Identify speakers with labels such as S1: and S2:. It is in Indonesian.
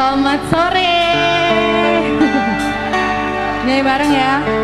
S1: Selamat sore. Nyanyi bareng ya.